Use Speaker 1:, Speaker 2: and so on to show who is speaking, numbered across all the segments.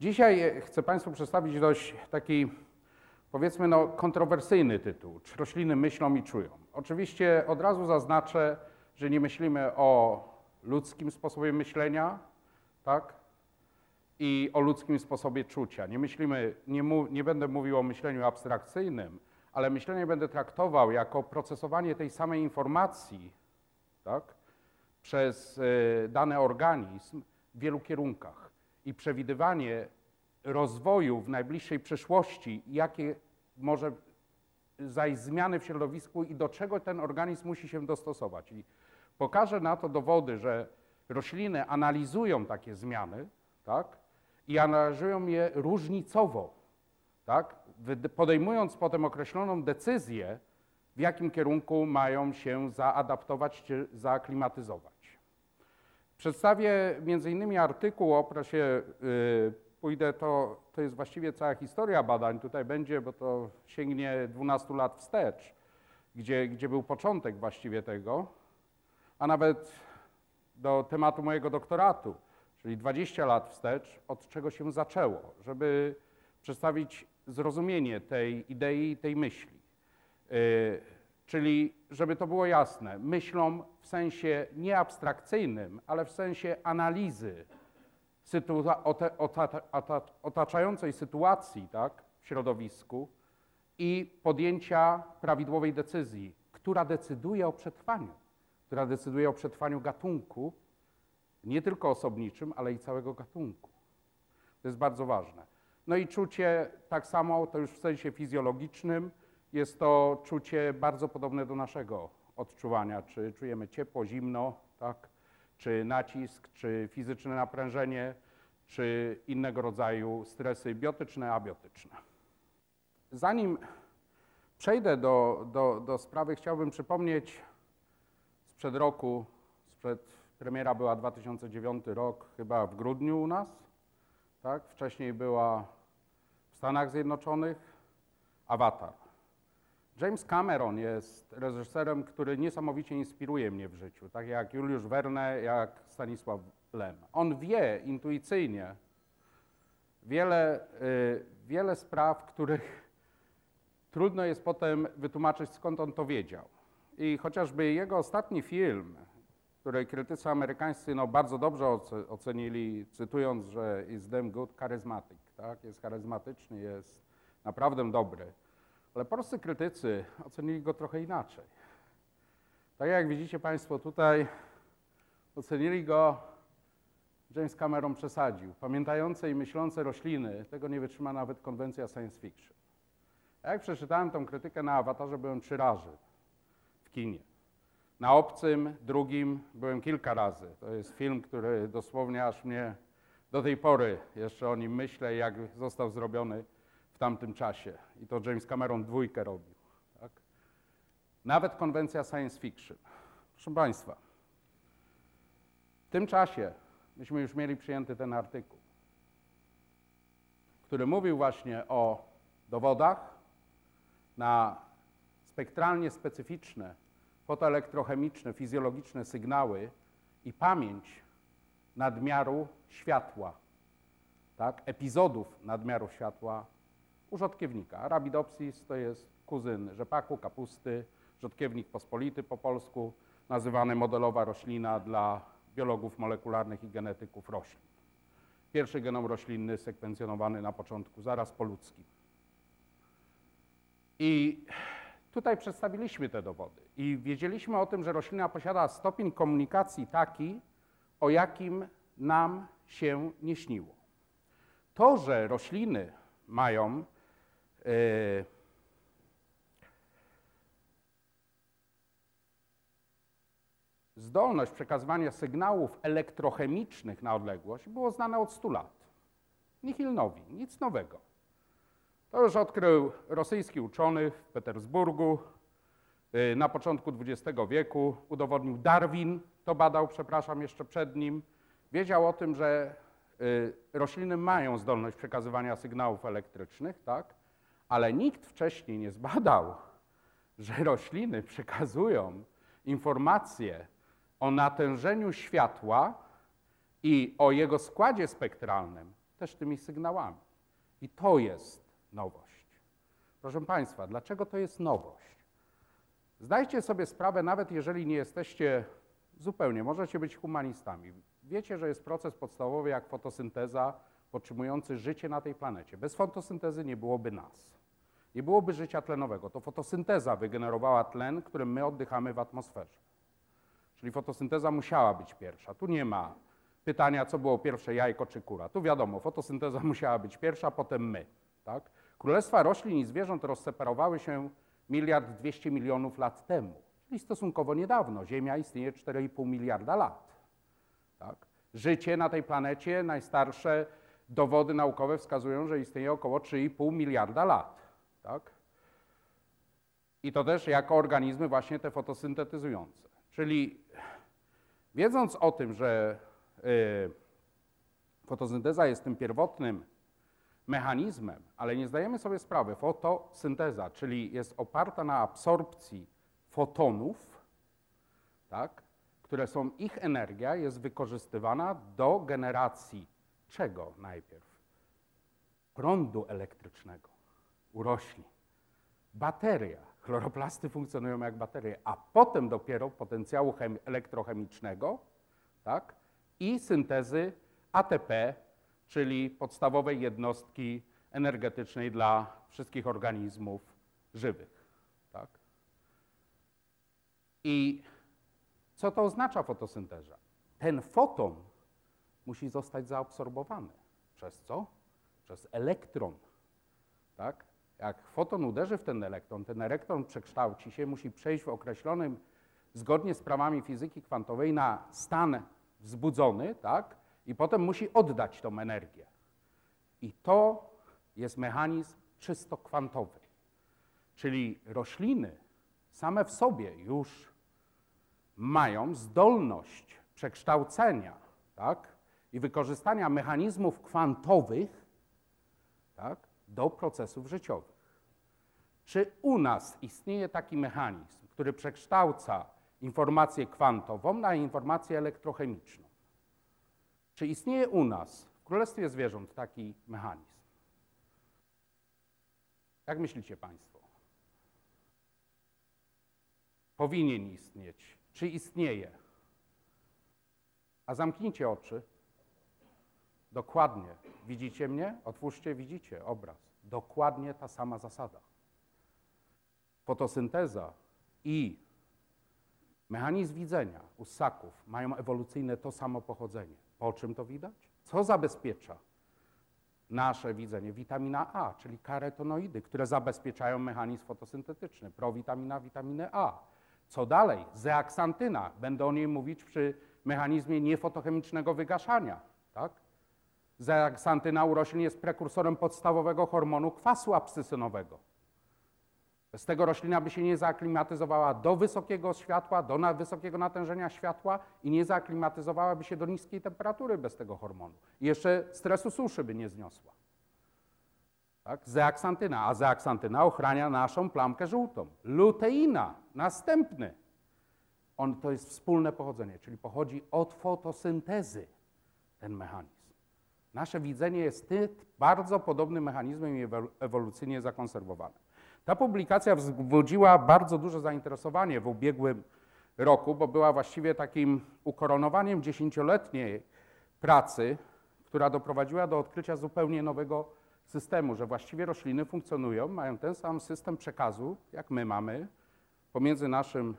Speaker 1: Dzisiaj e, chcę Państwu przedstawić dość taki, powiedzmy, no, kontrowersyjny tytuł. Czy rośliny myślą i czują? Oczywiście od razu zaznaczę, że nie myślimy o ludzkim sposobie myślenia, tak? I o ludzkim sposobie czucia. Nie myślimy, nie, mu, nie będę mówił o myśleniu abstrakcyjnym, ale myślenie będę traktował jako procesowanie tej samej informacji, tak? Przez y, dany organizm w wielu kierunkach i przewidywanie rozwoju w najbliższej przyszłości, jakie może zajść zmiany w środowisku i do czego ten organizm musi się dostosować. I pokażę na to dowody, że rośliny analizują takie zmiany, tak? I analizują je różnicowo, tak? Podejmując potem określoną decyzję, w jakim kierunku mają się zaadaptować czy zaaklimatyzować. Przedstawię między innymi artykuł o prasie, yy, pójdę, to, to jest właściwie cała historia badań, tutaj będzie, bo to sięgnie 12 lat wstecz, gdzie, gdzie był początek właściwie tego, a nawet do tematu mojego doktoratu, czyli 20 lat wstecz, od czego się zaczęło, żeby przedstawić zrozumienie tej idei tej myśli. Czyli, żeby to było jasne, myślą w sensie nie abstrakcyjnym, ale w sensie analizy otaczającej sytuacji tak, w środowisku i podjęcia prawidłowej decyzji, która decyduje o przetrwaniu, która decyduje o przetrwaniu gatunku, nie tylko osobniczym, ale i całego gatunku. To jest bardzo ważne. No i czucie tak samo, to już w sensie fizjologicznym, jest to czucie bardzo podobne do naszego odczuwania, czy czujemy ciepło, zimno, tak? czy nacisk, czy fizyczne naprężenie, czy innego rodzaju stresy biotyczne, abiotyczne. Zanim przejdę do, do, do sprawy, chciałbym przypomnieć sprzed roku, sprzed premiera była 2009 rok, chyba w grudniu u nas, tak? wcześniej była w Stanach Zjednoczonych, Avatar. James Cameron jest reżyserem, który niesamowicie inspiruje mnie w życiu, tak jak Juliusz Verne, jak Stanisław Lem. On wie intuicyjnie wiele, y, wiele spraw, których trudno jest potem wytłumaczyć, skąd on to wiedział. I chociażby jego ostatni film, który krytycy amerykańscy no, bardzo dobrze ocenili, cytując, że is damn good charismatic, tak? jest charyzmatyczny, jest naprawdę dobry ale polscy krytycy ocenili go trochę inaczej. Tak jak widzicie Państwo tutaj, ocenili go, James Cameron przesadził. Pamiętające i myślące rośliny, tego nie wytrzyma nawet konwencja science fiction. A jak przeczytałem tą krytykę na awatarze, byłem trzy razy w kinie. Na obcym, drugim byłem kilka razy. To jest film, który dosłownie aż mnie do tej pory jeszcze o nim myślę, jak został zrobiony w tamtym czasie. I to James Cameron dwójkę robił. Tak? Nawet konwencja science fiction. Proszę Państwa, w tym czasie myśmy już mieli przyjęty ten artykuł, który mówił właśnie o dowodach na spektralnie specyficzne, fotoelektrochemiczne, fizjologiczne sygnały i pamięć nadmiaru światła, tak? epizodów nadmiaru światła u rzodkiewnika. To jest kuzyn rzepaku, kapusty, rzodkiewnik pospolity po polsku, nazywany modelowa roślina dla biologów molekularnych i genetyków roślin. Pierwszy genom roślinny sekwencjonowany na początku, zaraz po ludzkim. I tutaj przedstawiliśmy te dowody i wiedzieliśmy o tym, że roślina posiada stopień komunikacji taki, o jakim nam się nie śniło. To, że rośliny mają E, zdolność przekazywania sygnałów elektrochemicznych na odległość było znane od 100 lat. Nihil nowi, nic nowego. To już odkrył rosyjski uczony w Petersburgu e, na początku XX wieku. Udowodnił Darwin, to badał, przepraszam, jeszcze przed nim. Wiedział o tym, że e, rośliny mają zdolność przekazywania sygnałów elektrycznych, tak? Ale nikt wcześniej nie zbadał, że rośliny przekazują informacje o natężeniu światła i o jego składzie spektralnym też tymi sygnałami. I to jest nowość. Proszę Państwa, dlaczego to jest nowość? Zdajcie sobie sprawę, nawet jeżeli nie jesteście zupełnie, możecie być humanistami. Wiecie, że jest proces podstawowy jak fotosynteza, podtrzymujący życie na tej planecie. Bez fotosyntezy nie byłoby nas. Nie byłoby życia tlenowego. To fotosynteza wygenerowała tlen, którym my oddychamy w atmosferze. Czyli fotosynteza musiała być pierwsza. Tu nie ma pytania, co było pierwsze, jajko czy kura. Tu wiadomo, fotosynteza musiała być pierwsza, potem my. Tak? Królestwa roślin i zwierząt rozseparowały się miliard dwieście milionów lat temu, czyli stosunkowo niedawno. Ziemia istnieje 4,5 miliarda lat. Tak? Życie na tej planecie, najstarsze dowody naukowe wskazują, że istnieje około 3,5 miliarda lat. Tak? I to też jako organizmy właśnie te fotosyntetyzujące. Czyli wiedząc o tym, że y, fotosynteza jest tym pierwotnym mechanizmem, ale nie zdajemy sobie sprawy, fotosynteza, czyli jest oparta na absorpcji fotonów, tak, które są ich energia, jest wykorzystywana do generacji czego najpierw? Prądu elektrycznego u roślin. Bateria. Chloroplasty funkcjonują jak baterie, a potem dopiero potencjału elektrochemicznego tak, i syntezy ATP, czyli podstawowej jednostki energetycznej dla wszystkich organizmów żywych. Tak? I co to oznacza fotosynteza? Ten foton musi zostać zaabsorbowany. Przez co? Przez elektron. Tak? Jak foton uderzy w ten elektron, ten elektron przekształci się, musi przejść w określonym, zgodnie z prawami fizyki kwantowej, na stan wzbudzony, tak? i potem musi oddać tą energię. I to jest mechanizm czysto kwantowy. Czyli rośliny same w sobie już mają zdolność przekształcenia tak, i wykorzystania mechanizmów kwantowych tak, do procesów życiowych. Czy u nas istnieje taki mechanizm, który przekształca informację kwantową na informację elektrochemiczną? Czy istnieje u nas w Królestwie Zwierząt taki mechanizm? Jak myślicie Państwo? Powinien istnieć. Czy istnieje? A zamknijcie oczy. Dokładnie. Widzicie mnie? Otwórzcie, widzicie obraz. Dokładnie ta sama zasada. Fotosynteza i mechanizm widzenia u ssaków mają ewolucyjne to samo pochodzenie. Po czym to widać? Co zabezpiecza nasze widzenie? Witamina A, czyli karetonoidy, które zabezpieczają mechanizm fotosyntetyczny, prowitamina, witaminę A. Co dalej? Zeaksantyna. Będę o niej mówić przy mechanizmie niefotochemicznego wygaszania. Tak? Zeaksantyna u roślin jest prekursorem podstawowego hormonu kwasu abscysynowego. Z tego roślina by się nie zaaklimatyzowała do wysokiego światła, do na wysokiego natężenia światła i nie zaaklimatyzowałaby się do niskiej temperatury bez tego hormonu. I jeszcze stresu suszy by nie zniosła. Tak? Zeaksantyna, a zeaksantyna ochrania naszą plamkę żółtą. Luteina, następny. On to jest wspólne pochodzenie, czyli pochodzi od fotosyntezy ten mechanizm. Nasze widzenie jest bardzo podobnym mechanizmem i ewolucyjnie zakonserwowane. Ta publikacja wzbudziła bardzo duże zainteresowanie w ubiegłym roku, bo była właściwie takim ukoronowaniem dziesięcioletniej pracy, która doprowadziła do odkrycia zupełnie nowego systemu, że właściwie rośliny funkcjonują, mają ten sam system przekazu, jak my mamy, pomiędzy naszym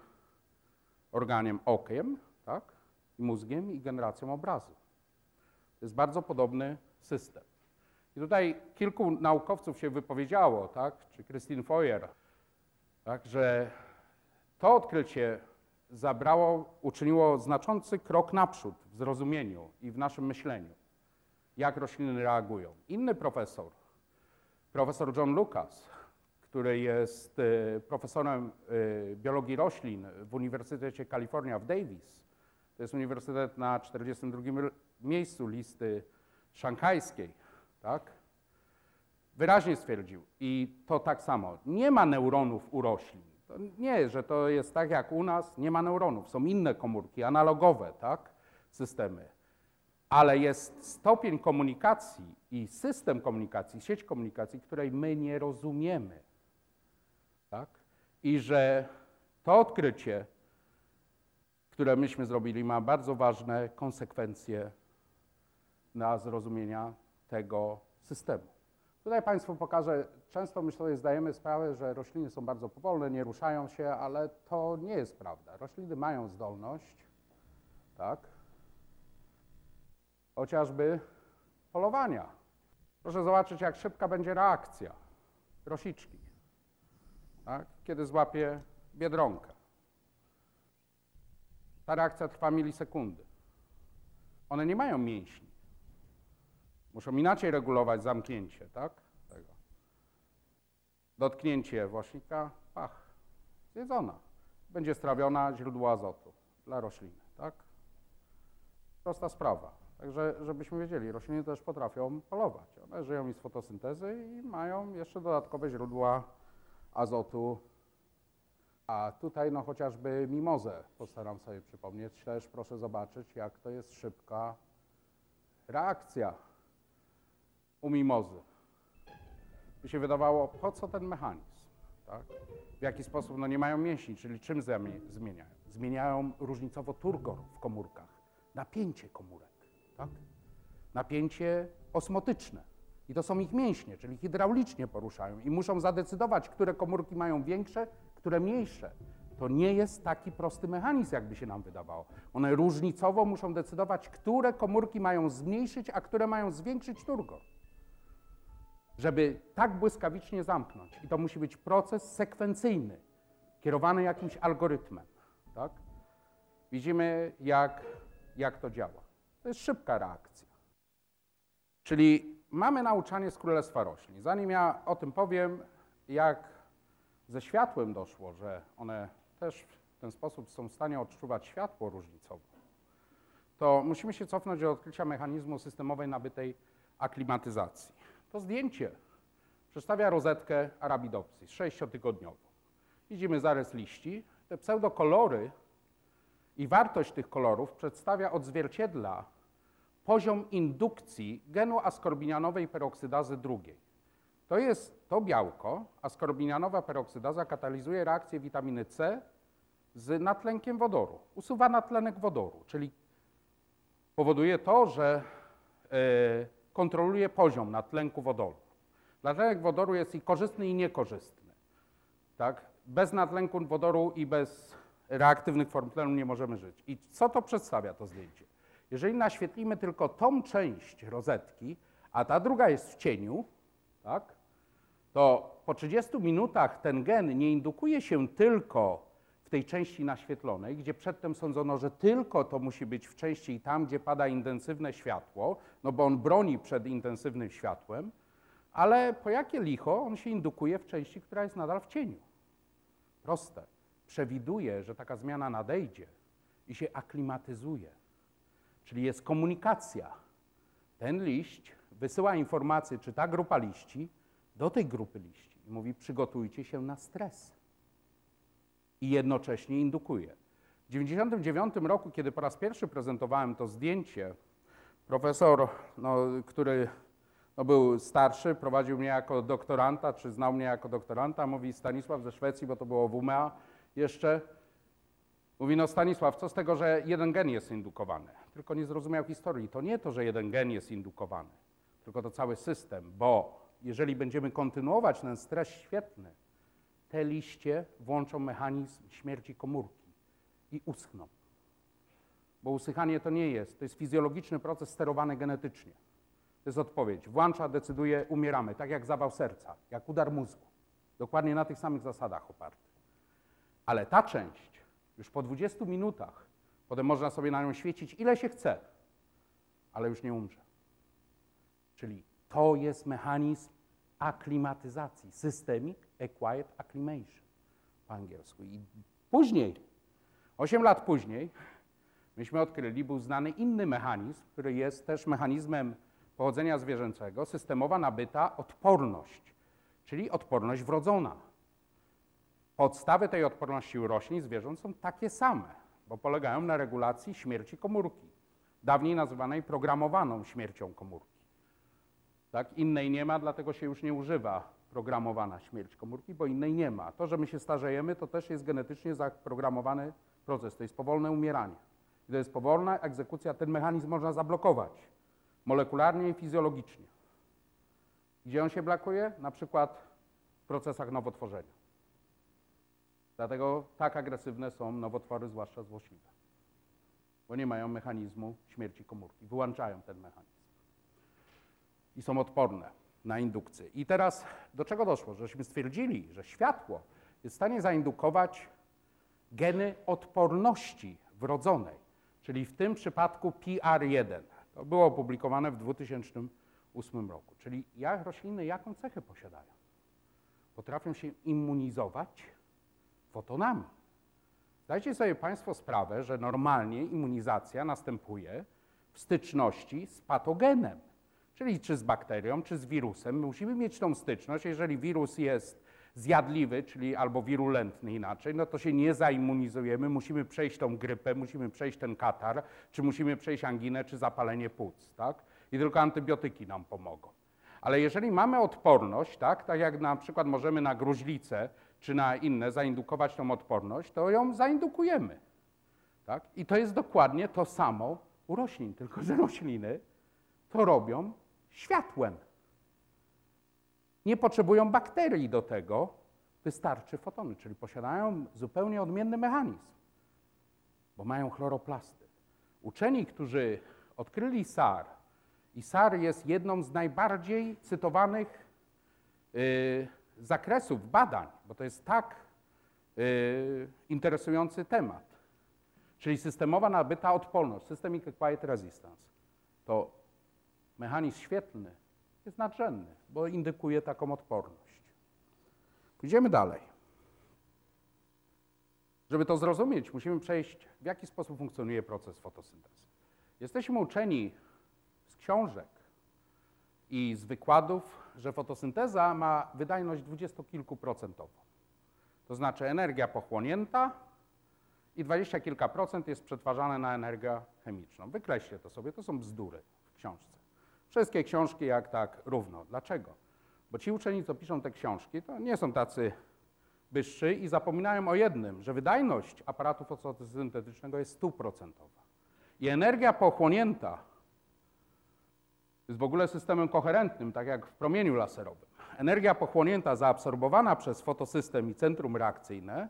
Speaker 1: organiem okiem, tak, mózgiem i generacją obrazu. To jest bardzo podobny system. I tutaj kilku naukowców się wypowiedziało, tak, czy Christine Foyer, tak, że to odkrycie zabrało, uczyniło znaczący krok naprzód w zrozumieniu i w naszym myśleniu, jak rośliny reagują. Inny profesor, profesor John Lucas, który jest e, profesorem e, biologii roślin w Uniwersytecie Kalifornia w Davis, to jest uniwersytet na 42 miejscu listy szanghajskiej, tak? Wyraźnie stwierdził, i to tak samo, nie ma neuronów u roślin. To nie, że to jest tak jak u nas, nie ma neuronów. Są inne komórki, analogowe, tak? Systemy. Ale jest stopień komunikacji i system komunikacji, sieć komunikacji, której my nie rozumiemy. Tak? I że to odkrycie, które myśmy zrobili, ma bardzo ważne konsekwencje na zrozumienia tego systemu. Tutaj Państwu pokażę, często my sobie zdajemy sprawę, że rośliny są bardzo powolne, nie ruszają się, ale to nie jest prawda. Rośliny mają zdolność, tak, chociażby polowania. Proszę zobaczyć, jak szybka będzie reakcja rosiczki, tak, kiedy złapie biedronkę. Ta reakcja trwa milisekundy. One nie mają mięśni. Muszą inaczej regulować zamknięcie, tak? Tego. Dotknięcie włośnika, pach, zjedzona. Będzie strawiona źródło azotu dla rośliny, tak? Prosta sprawa. Także, żebyśmy wiedzieli, rośliny też potrafią polować. One żyją i z fotosyntezy i mają jeszcze dodatkowe źródła azotu. A tutaj no chociażby mimozę postaram sobie przypomnieć. Też proszę zobaczyć, jak to jest szybka reakcja u mimozy. By się wydawało, po co ten mechanizm? Tak? W jaki sposób? No nie mają mięśni, czyli czym zmieniają? Zmieniają różnicowo turgor w komórkach, napięcie komórek, tak? napięcie osmotyczne. I to są ich mięśnie, czyli hydraulicznie poruszają i muszą zadecydować, które komórki mają większe, które mniejsze. To nie jest taki prosty mechanizm, jakby się nam wydawało. One różnicowo muszą decydować, które komórki mają zmniejszyć, a które mają zwiększyć turgor żeby tak błyskawicznie zamknąć. I to musi być proces sekwencyjny, kierowany jakimś algorytmem. Tak? Widzimy, jak, jak to działa. To jest szybka reakcja. Czyli mamy nauczanie z Królestwa Roślin. Zanim ja o tym powiem, jak ze światłem doszło, że one też w ten sposób są w stanie odczuwać światło różnicowe, to musimy się cofnąć do odkrycia mechanizmu systemowej nabytej aklimatyzacji. To zdjęcie przedstawia rozetkę Arabidopsis, sześciotygodniową. Widzimy zarys liści. Te pseudokolory i wartość tych kolorów przedstawia, odzwierciedla poziom indukcji genu askorbinianowej peroksydazy drugiej. To jest to białko, askorbinianowa peroksydaza katalizuje reakcję witaminy C z natlenkiem wodoru. Usuwa natlenek wodoru, czyli powoduje to, że yy, kontroluje poziom natlenku wodoru. Natlenek wodoru jest i korzystny, i niekorzystny. Tak? Bez natlenku wodoru i bez reaktywnych form tlenu nie możemy żyć. I co to przedstawia to zdjęcie? Jeżeli naświetlimy tylko tą część rozetki, a ta druga jest w cieniu, tak, to po 30 minutach ten gen nie indukuje się tylko w tej części naświetlonej, gdzie przedtem sądzono, że tylko to musi być w części tam, gdzie pada intensywne światło, no bo on broni przed intensywnym światłem, ale po jakie licho on się indukuje w części, która jest nadal w cieniu. Proste. Przewiduje, że taka zmiana nadejdzie i się aklimatyzuje. Czyli jest komunikacja. Ten liść wysyła informację, czy ta grupa liści, do tej grupy liści i mówi: przygotujcie się na stres i jednocześnie indukuje. W 1999 roku, kiedy po raz pierwszy prezentowałem to zdjęcie, profesor, no, który no, był starszy, prowadził mnie jako doktoranta, czy znał mnie jako doktoranta, mówi Stanisław ze Szwecji, bo to było WMA jeszcze. Mówi, no Stanisław, co z tego, że jeden gen jest indukowany? Tylko nie zrozumiał historii. To nie to, że jeden gen jest indukowany, tylko to cały system, bo jeżeli będziemy kontynuować ten stres świetny, te liście włączą mechanizm śmierci komórki i uschną. Bo usychanie to nie jest, to jest fizjologiczny proces sterowany genetycznie. To jest odpowiedź. Włącza, decyduje, umieramy, tak jak zawał serca, jak udar mózgu. Dokładnie na tych samych zasadach oparty. Ale ta część, już po 20 minutach, potem można sobie na nią świecić ile się chce, ale już nie umrze. Czyli to jest mechanizm aklimatyzacji, systemic acquired acclimation po angielsku. I później, 8 lat później, myśmy odkryli, był znany inny mechanizm, który jest też mechanizmem pochodzenia zwierzęcego, systemowa nabyta odporność, czyli odporność wrodzona. Podstawy tej odporności u roślin i zwierząt są takie same, bo polegają na regulacji śmierci komórki, dawniej nazywanej programowaną śmiercią komórki. Tak? Innej nie ma, dlatego się już nie używa programowana śmierć komórki, bo innej nie ma. To, że my się starzejemy, to też jest genetycznie zaprogramowany proces. To jest powolne umieranie. I to jest powolna egzekucja. Ten mechanizm można zablokować molekularnie i fizjologicznie. Gdzie on się blokuje? Na przykład w procesach nowotworzenia. Dlatego tak agresywne są nowotwory, zwłaszcza złośliwe. Bo nie mają mechanizmu śmierci komórki. Wyłączają ten mechanizm. I są odporne na indukcję. I teraz do czego doszło? Żeśmy stwierdzili, że światło jest w stanie zaindukować geny odporności wrodzonej, czyli w tym przypadku PR1. To było opublikowane w 2008 roku. Czyli jak rośliny jaką cechę posiadają? Potrafią się immunizować fotonami. Zdajcie sobie Państwo sprawę, że normalnie immunizacja następuje w styczności z patogenem, czyli czy z bakterią, czy z wirusem. musimy mieć tą styczność. Jeżeli wirus jest zjadliwy, czyli albo wirulentny inaczej, no to się nie zaimmunizujemy, musimy przejść tą grypę, musimy przejść ten katar, czy musimy przejść anginę, czy zapalenie płuc, tak? I tylko antybiotyki nam pomogą. Ale jeżeli mamy odporność, tak, tak jak na przykład możemy na gruźlicę czy na inne zaindukować tą odporność, to ją zaindukujemy. Tak? I to jest dokładnie to samo u roślin, tylko że rośliny to robią światłem. Nie potrzebują bakterii do tego, wystarczy fotony, czyli posiadają zupełnie odmienny mechanizm, bo mają chloroplasty. Uczeni, którzy odkryli SAR, i SAR jest jedną z najbardziej cytowanych yy, zakresów badań, bo to jest tak yy, interesujący temat, czyli systemowa nabyta odporność, systemic quiet resistance, to mechanizm świetlny jest nadrzędny, bo indykuje taką odporność. Pójdziemy dalej. Żeby to zrozumieć, musimy przejść, w jaki sposób funkcjonuje proces fotosyntezy. Jesteśmy uczeni z książek i z wykładów, że fotosynteza ma wydajność dwudziestokilkuprocentową. To znaczy energia pochłonięta i dwadzieścia kilka procent jest przetwarzane na energię chemiczną. Wykreślcie to sobie, to są bzdury w książce. Wszystkie książki jak tak równo. Dlaczego? Bo ci uczeni, co piszą te książki, to nie są tacy wyższy i zapominają o jednym, że wydajność aparatu fotosyntetycznego jest stuprocentowa. I energia pochłonięta jest w ogóle systemem koherentnym, tak jak w promieniu laserowym. Energia pochłonięta, zaabsorbowana przez fotosystem i centrum reakcyjne,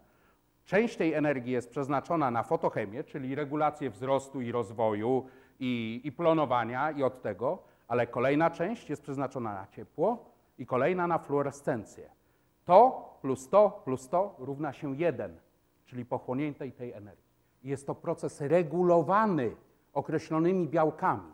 Speaker 1: część tej energii jest przeznaczona na fotochemię, czyli regulację wzrostu i rozwoju i, i plonowania i od tego, ale kolejna część jest przeznaczona na ciepło i kolejna na fluorescencję. To plus to plus to równa się 1, czyli pochłoniętej tej energii. Jest to proces regulowany określonymi białkami.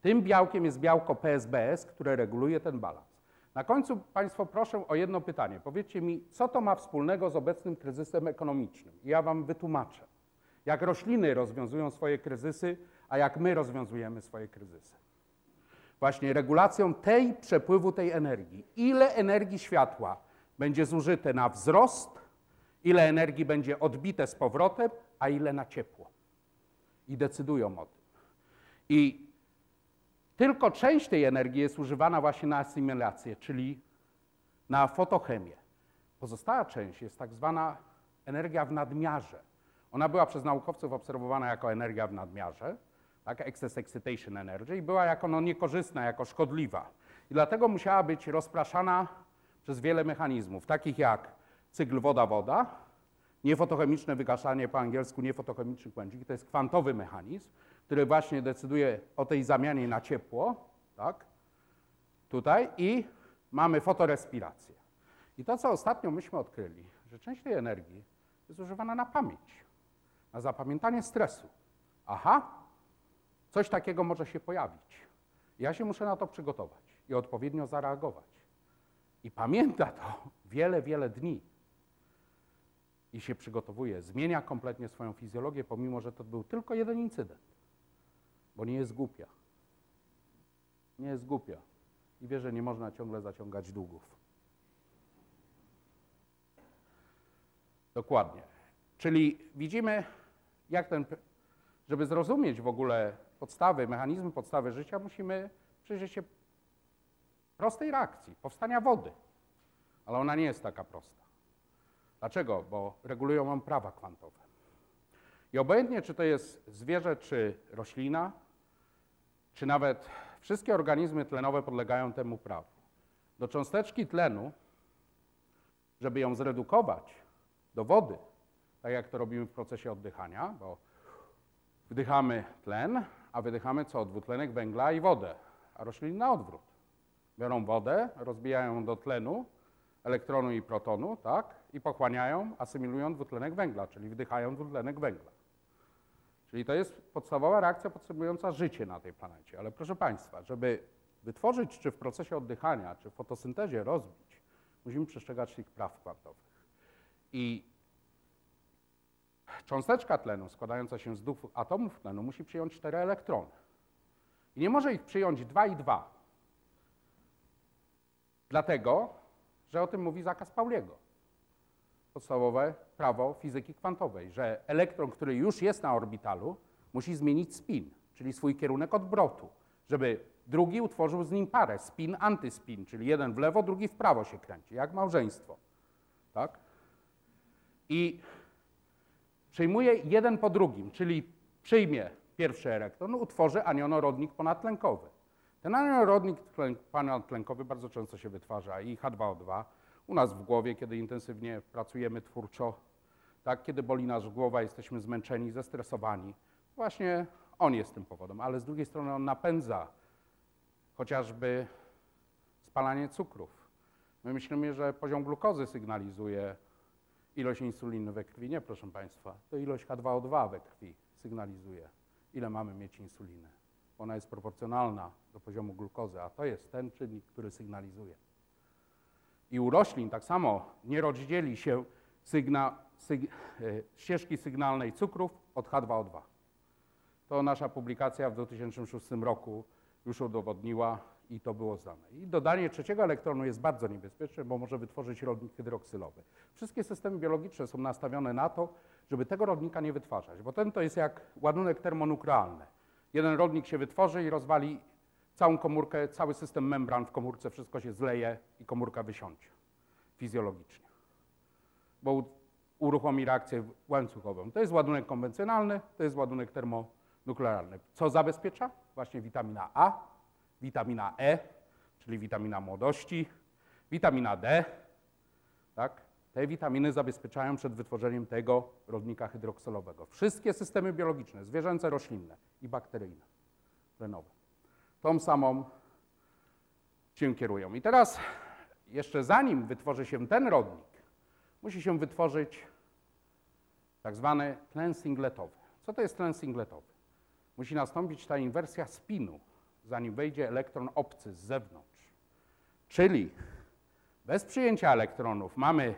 Speaker 1: Tym białkiem jest białko PSBS, które reguluje ten balans. Na końcu Państwo proszę o jedno pytanie. Powiedzcie mi, co to ma wspólnego z obecnym kryzysem ekonomicznym? Ja Wam wytłumaczę. Jak rośliny rozwiązują swoje kryzysy, a jak my rozwiązujemy swoje kryzysy. Właśnie regulacją tej przepływu tej energii. Ile energii światła będzie zużyte na wzrost, ile energii będzie odbite z powrotem, a ile na ciepło. I decydują o tym. I tylko część tej energii jest używana właśnie na asymilację, czyli na fotochemię. Pozostała część jest tak zwana energia w nadmiarze. Ona była przez naukowców obserwowana jako energia w nadmiarze, tak, excess excitation energy, i była jako no, niekorzystna, jako szkodliwa. I dlatego musiała być rozpraszana przez wiele mechanizmów, takich jak cykl woda-woda, niefotochemiczne wygaszanie po angielsku niefotochemiczny kłęcik, to jest kwantowy mechanizm, który właśnie decyduje o tej zamianie na ciepło, tak? Tutaj i mamy fotorespirację. I to, co ostatnio myśmy odkryli, że część tej energii jest używana na pamięć, na zapamiętanie stresu. Aha, coś takiego może się pojawić. Ja się muszę na to przygotować i odpowiednio zareagować. I pamięta to wiele, wiele dni. I się przygotowuje, zmienia kompletnie swoją fizjologię, pomimo że to był tylko jeden incydent bo nie jest głupia. Nie jest głupia i wie, że nie można ciągle zaciągać długów. Dokładnie. Czyli widzimy, jak ten, żeby zrozumieć w ogóle podstawy, mechanizmy podstawy życia, musimy przyjrzeć się prostej reakcji, powstania wody. Ale ona nie jest taka prosta. Dlaczego? Bo regulują ją prawa kwantowe. I obojętnie, czy to jest zwierzę, czy roślina, czy nawet wszystkie organizmy tlenowe podlegają temu prawu. Do cząsteczki tlenu, żeby ją zredukować do wody, tak jak to robimy w procesie oddychania, bo wdychamy tlen, a wydychamy co? Dwutlenek węgla i wodę, a rośliny na odwrót. Biorą wodę, rozbijają ją do tlenu, elektronu i protonu, tak? I pochłaniają, asymilują dwutlenek węgla, czyli wdychają dwutlenek węgla. Czyli to jest podstawowa reakcja potrzebująca życie na tej planecie. Ale proszę Państwa, żeby wytworzyć czy w procesie oddychania, czy w fotosyntezie rozbić, musimy przestrzegać tych praw kwantowych. I cząsteczka tlenu składająca się z dwóch atomów tlenu musi przyjąć cztery elektrony. I nie może ich przyjąć dwa i dwa. Dlatego, że o tym mówi zakaz Pauliego. Podstawowe prawo fizyki kwantowej, że elektron, który już jest na orbitalu, musi zmienić spin, czyli swój kierunek odwrotu, żeby drugi utworzył z nim parę, spin, antyspin, czyli jeden w lewo, drugi w prawo się kręci, jak małżeństwo. Tak? I przyjmuje jeden po drugim, czyli przyjmie pierwszy elektron, utworzy anionorodnik ponadtlenkowy. Ten anionorodnik ponadtlenkowy bardzo często się wytwarza i H2O2, u nas w głowie, kiedy intensywnie pracujemy twórczo, tak, kiedy boli nas głowa, jesteśmy zmęczeni, zestresowani. Właśnie on jest tym powodem, ale z drugiej strony on napędza chociażby spalanie cukrów. My myślimy, że poziom glukozy sygnalizuje ilość insuliny we krwi. Nie, proszę Państwa, to ilość H2O2 we krwi sygnalizuje, ile mamy mieć insuliny. Ona jest proporcjonalna do poziomu glukozy, a to jest ten czynnik, który sygnalizuje. I u roślin tak samo nie rozdzieli się sygna, syg, e, ścieżki sygnalnej cukrów od H2O2. To nasza publikacja w 2006 roku już udowodniła i to było znane. I dodanie trzeciego elektronu jest bardzo niebezpieczne, bo może wytworzyć rodnik hydroksylowy. Wszystkie systemy biologiczne są nastawione na to, żeby tego rodnika nie wytwarzać, bo ten to jest jak ładunek termonuklealny. Jeden rodnik się wytworzy i rozwali całą komórkę, cały system membran w komórce, wszystko się zleje i komórka wysiądzie fizjologicznie, bo uruchomi reakcję łańcuchową. To jest ładunek konwencjonalny, to jest ładunek termonuklearny. Co zabezpiecza? Właśnie witamina A, witamina E, czyli witamina młodości, witamina D. Tak? Te witaminy zabezpieczają przed wytworzeniem tego rodnika hydroksolowego. Wszystkie systemy biologiczne, zwierzęce, roślinne i bakteryjne, tlenowe tą samą się kierują. I teraz jeszcze zanim wytworzy się ten rodnik, musi się wytworzyć tak zwany tlen singletowy. Co to jest tlen singletowy? Musi nastąpić ta inwersja spinu, zanim wejdzie elektron obcy z zewnątrz. Czyli bez przyjęcia elektronów mamy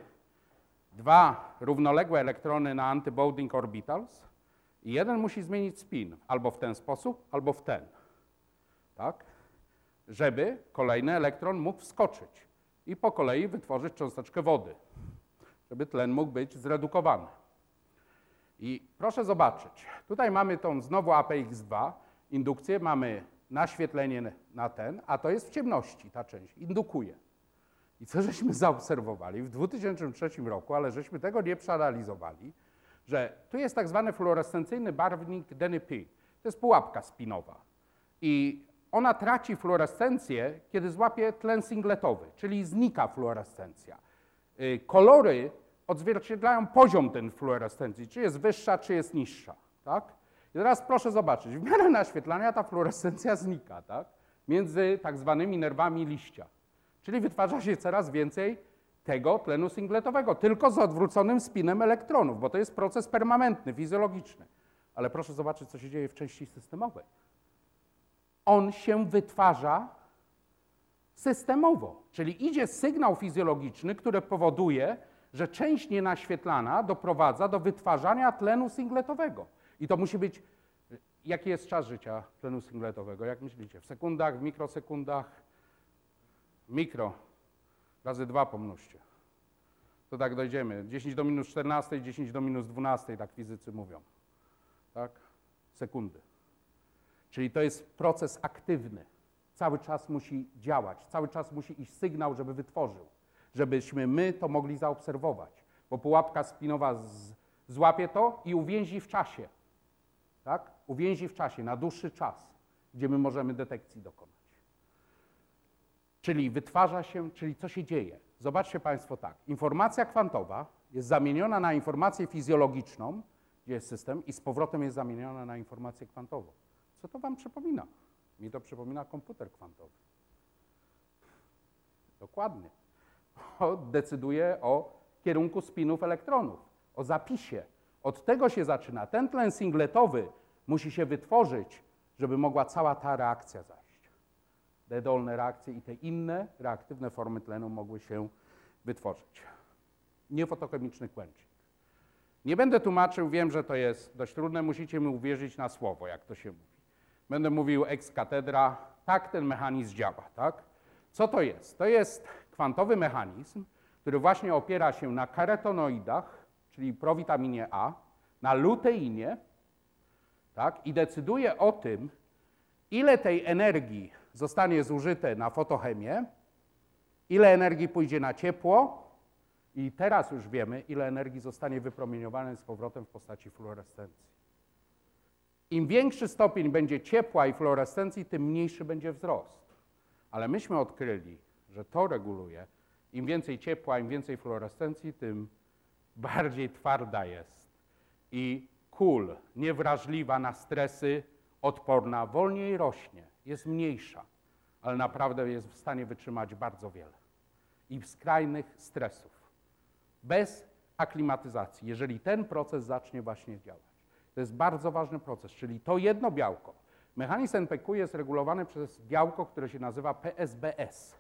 Speaker 1: dwa równoległe elektrony na antibonding orbitals i jeden musi zmienić spin albo w ten sposób, albo w ten tak? żeby kolejny elektron mógł wskoczyć i po kolei wytworzyć cząsteczkę wody, żeby tlen mógł być zredukowany. I proszę zobaczyć, tutaj mamy tą znowu APX2, indukcję, mamy naświetlenie na ten, a to jest w ciemności ta część, indukuje. I co żeśmy zaobserwowali w 2003 roku, ale żeśmy tego nie przeanalizowali, że tu jest tak zwany fluorescencyjny barwnik DNP. To jest pułapka spinowa. I ona traci fluorescencję, kiedy złapie tlen singletowy, czyli znika fluorescencja. Y, kolory odzwierciedlają poziom tej fluorescencji, czy jest wyższa, czy jest niższa. Tak? I teraz proszę zobaczyć, w miarę naświetlania ta fluorescencja znika, tak? między tak zwanymi nerwami liścia. Czyli wytwarza się coraz więcej tego tlenu singletowego, tylko z odwróconym spinem elektronów, bo to jest proces permanentny, fizjologiczny. Ale proszę zobaczyć, co się dzieje w części systemowej on się wytwarza systemowo, czyli idzie sygnał fizjologiczny, który powoduje, że część nienaświetlana doprowadza do wytwarzania tlenu singletowego. I to musi być, jaki jest czas życia tlenu singletowego, jak myślicie? W sekundach, w mikrosekundach? Mikro razy dwa pomnóżcie. To tak dojdziemy. 10 do minus 14, 10 do minus 12, tak fizycy mówią. Tak? Sekundy. Czyli to jest proces aktywny, cały czas musi działać, cały czas musi iść sygnał, żeby wytworzył, żebyśmy my to mogli zaobserwować, bo pułapka spinowa z, złapie to i uwięzi w czasie, tak? Uwięzi w czasie, na dłuższy czas, gdzie my możemy detekcji dokonać. Czyli wytwarza się, czyli co się dzieje? Zobaczcie Państwo tak, informacja kwantowa jest zamieniona na informację fizjologiczną, gdzie jest system, i z powrotem jest zamieniona na informację kwantową. Co to Wam przypomina? Mi to przypomina komputer kwantowy. Dokładnie. O, decyduje o kierunku spinów elektronów, o zapisie. Od tego się zaczyna. Ten tlen singletowy musi się wytworzyć, żeby mogła cała ta reakcja zajść. Te dolne reakcje i te inne reaktywne formy tlenu mogły się wytworzyć. Niefotochemiczny kłęcznik. Nie będę tłumaczył, wiem, że to jest dość trudne, musicie mi uwierzyć na słowo, jak to się mówi. Będę mówił ex cathedra, tak ten mechanizm działa, tak? Co to jest? To jest kwantowy mechanizm, który właśnie opiera się na karetonoidach, czyli prowitaminie A, na luteinie, tak? I decyduje o tym, ile tej energii zostanie zużyte na fotochemię, ile energii pójdzie na ciepło i teraz już wiemy, ile energii zostanie wypromieniowane z powrotem w postaci fluorescencji. Im większy stopień będzie ciepła i fluorescencji, tym mniejszy będzie wzrost. Ale myśmy odkryli, że to reguluje. Im więcej ciepła, im więcej fluorescencji, tym bardziej twarda jest. I kul, niewrażliwa na stresy, odporna, wolniej rośnie, jest mniejsza, ale naprawdę jest w stanie wytrzymać bardzo wiele. I skrajnych stresów. Bez aklimatyzacji, jeżeli ten proces zacznie właśnie działać. To jest bardzo ważny proces, czyli to jedno białko. Mechanizm NPQ jest regulowany przez białko, które się nazywa PSBS.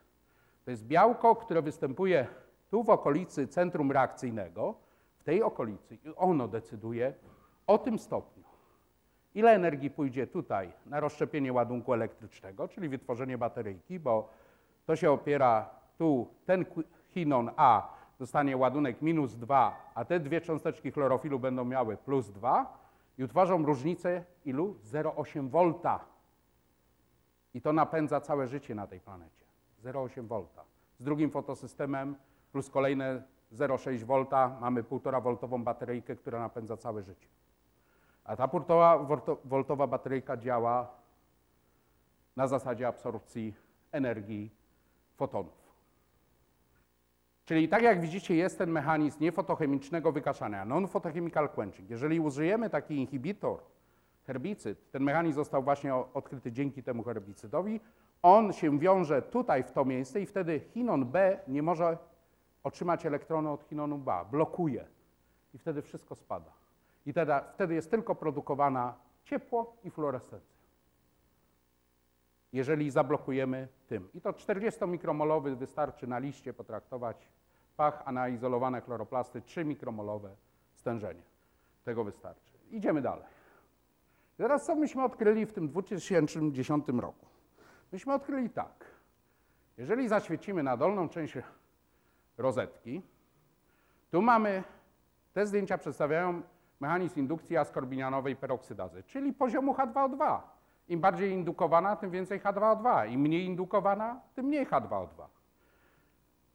Speaker 1: To jest białko, które występuje tu w okolicy centrum reakcyjnego, w tej okolicy i ono decyduje o tym stopniu, ile energii pójdzie tutaj na rozszczepienie ładunku elektrycznego, czyli wytworzenie bateryjki, bo to się opiera tu, ten chinon A dostanie ładunek minus 2, a te dwie cząsteczki chlorofilu będą miały plus 2 i utworzą różnicę ilu? 0,8 V. I to napędza całe życie na tej planecie. 0,8 V. Z drugim fotosystemem plus kolejne 0,6 V mamy 1,5 V bateryjkę, która napędza całe życie. A ta 1,5 voltowa bateryjka działa na zasadzie absorpcji energii fotonów. Czyli tak jak widzicie, jest ten mechanizm niefotochemicznego wykaszania, non-photochemical quenching. Jeżeli użyjemy taki inhibitor, herbicyd, ten mechanizm został właśnie odkryty dzięki temu herbicydowi, on się wiąże tutaj w to miejsce i wtedy chinon B nie może otrzymać elektronu od chinonu B, blokuje i wtedy wszystko spada. I wtedy, wtedy jest tylko produkowana ciepło i fluorescencja. Jeżeli zablokujemy tym. I to 40-mikromolowy wystarczy na liście potraktować pach, a na izolowane chloroplasty 3 mikromolowe stężenie. Tego wystarczy. Idziemy dalej. Teraz co myśmy odkryli w tym 2010 roku? Myśmy odkryli tak. Jeżeli zaświecimy na dolną część rozetki, tu mamy, te zdjęcia przedstawiają mechanizm indukcji askorbinianowej peroksydazy, czyli poziomu H2O2. Im bardziej indukowana, tym więcej H2O2. Im mniej indukowana, tym mniej H2O2.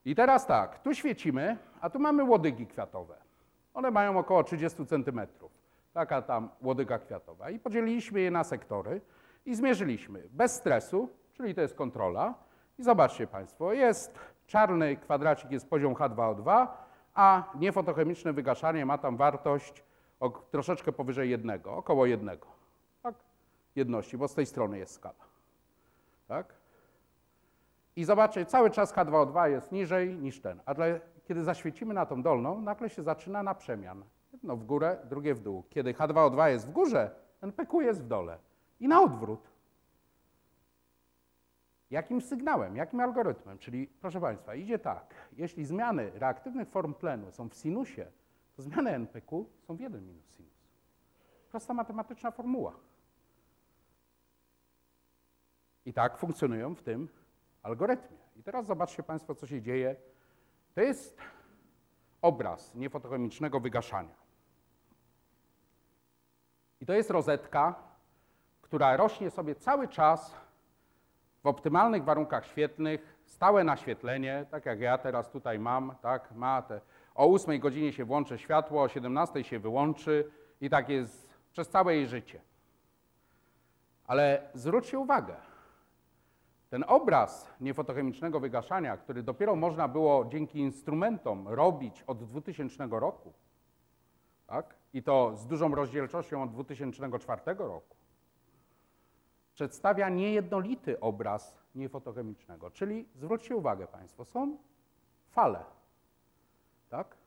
Speaker 1: I teraz tak, tu świecimy, a tu mamy łodygi kwiatowe. One mają około 30 cm. Taka tam łodyga kwiatowa. I podzieliliśmy je na sektory i zmierzyliśmy bez stresu, czyli to jest kontrola. I zobaczcie Państwo, jest czarny kwadracik, jest poziom H2O2, a niefotochemiczne wygaszanie ma tam wartość troszeczkę powyżej jednego, około jednego. Tak? Jedności, bo z tej strony jest skala. Tak? I zobaczcie, cały czas H2O2 jest niżej niż ten. A dla, kiedy zaświecimy na tą dolną, nagle się zaczyna na przemian. Jedno w górę, drugie w dół. Kiedy H2O2 jest w górze, NPQ jest w dole. I na odwrót. Jakim sygnałem, jakim algorytmem? Czyli, proszę Państwa, idzie tak. Jeśli zmiany reaktywnych form tlenu są w sinusie, to zmiany NPQ są w 1 minus sinus. Prosta matematyczna formuła. I tak funkcjonują w tym algorytmie. I teraz zobaczcie Państwo, co się dzieje. To jest obraz niefotochemicznego wygaszania. I to jest rozetka, która rośnie sobie cały czas w optymalnych warunkach świetlnych, stałe naświetlenie, tak jak ja teraz tutaj mam, tak, ma te, o 8 godzinie się włączy światło, o 17 się wyłączy i tak jest przez całe jej życie. Ale zwróćcie uwagę, ten obraz niefotochemicznego wygaszania, który dopiero można było dzięki instrumentom robić od 2000 roku, tak? i to z dużą rozdzielczością od 2004 roku, przedstawia niejednolity obraz niefotochemicznego. Czyli zwróćcie uwagę Państwo, są fale. Tak?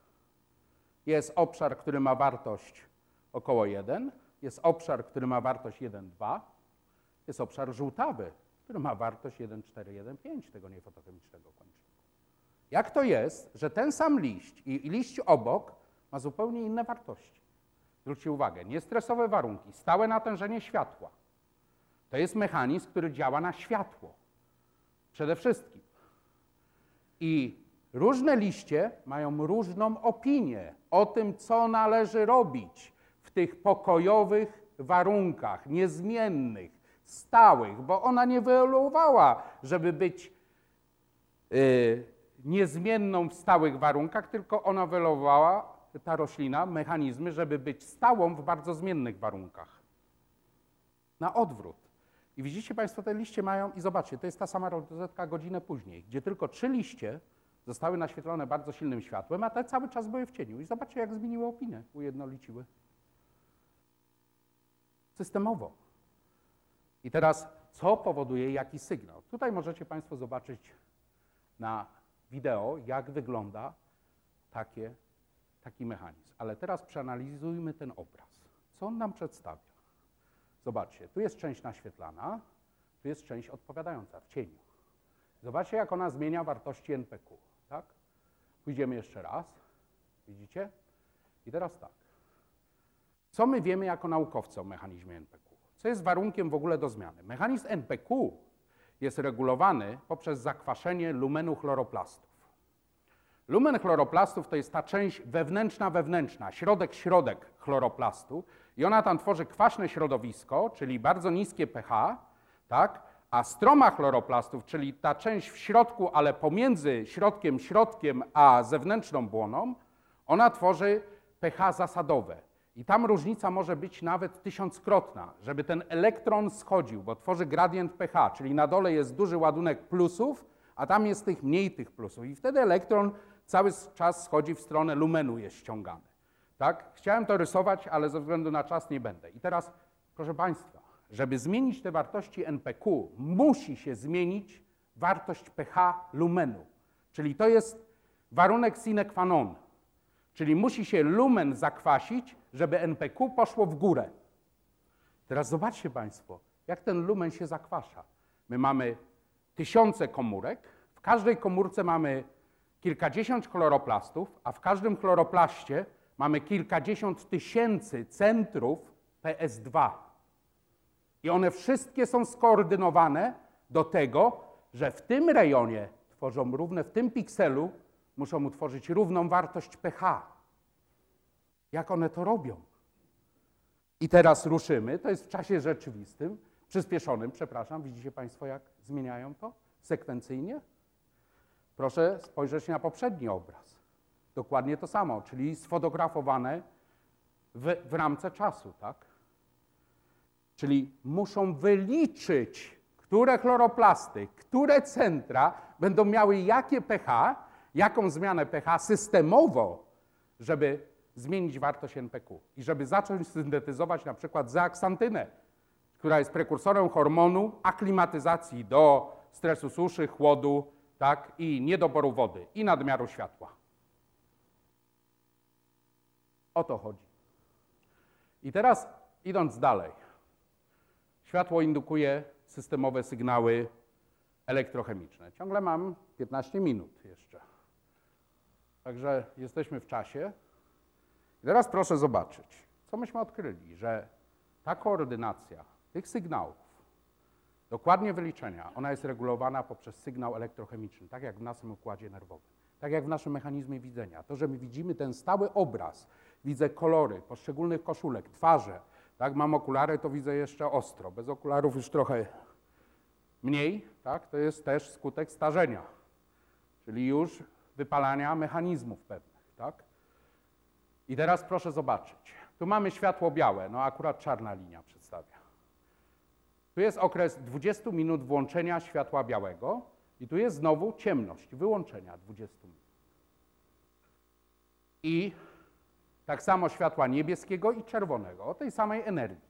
Speaker 1: Jest obszar, który ma wartość około 1, jest obszar, który ma wartość 1,2, jest obszar żółtawy, który ma wartość 1,4, 1,5 tego niefotochemicznego kończnika. Jak to jest, że ten sam liść i liść obok ma zupełnie inne wartości? Zwróćcie uwagę, niestresowe warunki, stałe natężenie światła. To jest mechanizm, który działa na światło. Przede wszystkim. I różne liście mają różną opinię o tym, co należy robić w tych pokojowych warunkach, niezmiennych, stałych, bo ona nie wyewoluowała, żeby być yy, niezmienną w stałych warunkach, tylko ona wyewoluowała, ta roślina, mechanizmy, żeby być stałą w bardzo zmiennych warunkach. Na odwrót. I widzicie Państwo, te liście mają, i zobaczcie, to jest ta sama rozetka godzinę później, gdzie tylko trzy liście zostały naświetlone bardzo silnym światłem, a te cały czas były w cieniu. I zobaczcie, jak zmieniły opinię, ujednoliciły. Systemowo. I teraz, co powoduje jaki sygnał? Tutaj możecie Państwo zobaczyć na wideo, jak wygląda takie, taki mechanizm. Ale teraz przeanalizujmy ten obraz. Co on nam przedstawia? Zobaczcie, tu jest część naświetlana, tu jest część odpowiadająca w cieniu. Zobaczcie, jak ona zmienia wartości NPQ. Tak? Pójdziemy jeszcze raz. Widzicie? I teraz tak. Co my wiemy jako naukowcy o mechanizmie NPQ? Co jest warunkiem w ogóle do zmiany? Mechanizm NPQ jest regulowany poprzez zakwaszenie lumenu chloroplastów. Lumen chloroplastów to jest ta część wewnętrzna, wewnętrzna, środek, środek chloroplastu i ona tam tworzy kwaśne środowisko, czyli bardzo niskie pH, tak? a stroma chloroplastów, czyli ta część w środku, ale pomiędzy środkiem, środkiem a zewnętrzną błoną, ona tworzy pH zasadowe. I tam różnica może być nawet tysiąckrotna, żeby ten elektron schodził, bo tworzy gradient pH, czyli na dole jest duży ładunek plusów, a tam jest tych mniej tych plusów. I wtedy elektron cały czas schodzi w stronę lumenu, jest ściągany. Tak? Chciałem to rysować, ale ze względu na czas nie będę. I teraz, proszę Państwa, żeby zmienić te wartości NPQ, musi się zmienić wartość pH lumenu. Czyli to jest warunek sine qua non. Czyli musi się lumen zakwasić, żeby NPQ poszło w górę. Teraz zobaczcie Państwo, jak ten lumen się zakwasza. My mamy tysiące komórek, w każdej komórce mamy kilkadziesiąt chloroplastów, a w każdym chloroplaście mamy kilkadziesiąt tysięcy centrów PS2. I one wszystkie są skoordynowane do tego, że w tym rejonie tworzą równe, w tym pikselu muszą utworzyć równą wartość pH. Jak one to robią? I teraz ruszymy, to jest w czasie rzeczywistym, przyspieszonym, przepraszam, widzicie Państwo, jak zmieniają to sekwencyjnie? Proszę spojrzeć na poprzedni obraz. Dokładnie to samo, czyli sfotografowane w, w ramce czasu, tak? Czyli muszą wyliczyć, które chloroplasty, które centra będą miały jakie pH, jaką zmianę pH systemowo, żeby zmienić wartość NPQ i żeby zacząć syntetyzować na przykład zeaksantynę, która jest prekursorem hormonu aklimatyzacji do stresu suszy, chłodu tak, i niedoboru wody i nadmiaru światła. O to chodzi. I teraz idąc dalej. Światło indukuje systemowe sygnały elektrochemiczne. Ciągle mam 15 minut jeszcze. Także jesteśmy w czasie. I teraz proszę zobaczyć, co myśmy odkryli, że ta koordynacja tych sygnałów, dokładnie wyliczenia, ona jest regulowana poprzez sygnał elektrochemiczny, tak jak w naszym układzie nerwowym, tak jak w naszym mechanizmie widzenia. To, że my widzimy ten stały obraz, widzę kolory poszczególnych koszulek, twarze, tak, mam okulary, to widzę jeszcze ostro. Bez okularów już trochę Mniej, tak, to jest też skutek starzenia, czyli już wypalania mechanizmów pewnych, tak. I teraz proszę zobaczyć. Tu mamy światło białe, no akurat czarna linia przedstawia. Tu jest okres 20 minut włączenia światła białego i tu jest znowu ciemność, wyłączenia 20 minut. I tak samo światła niebieskiego i czerwonego, o tej samej energii.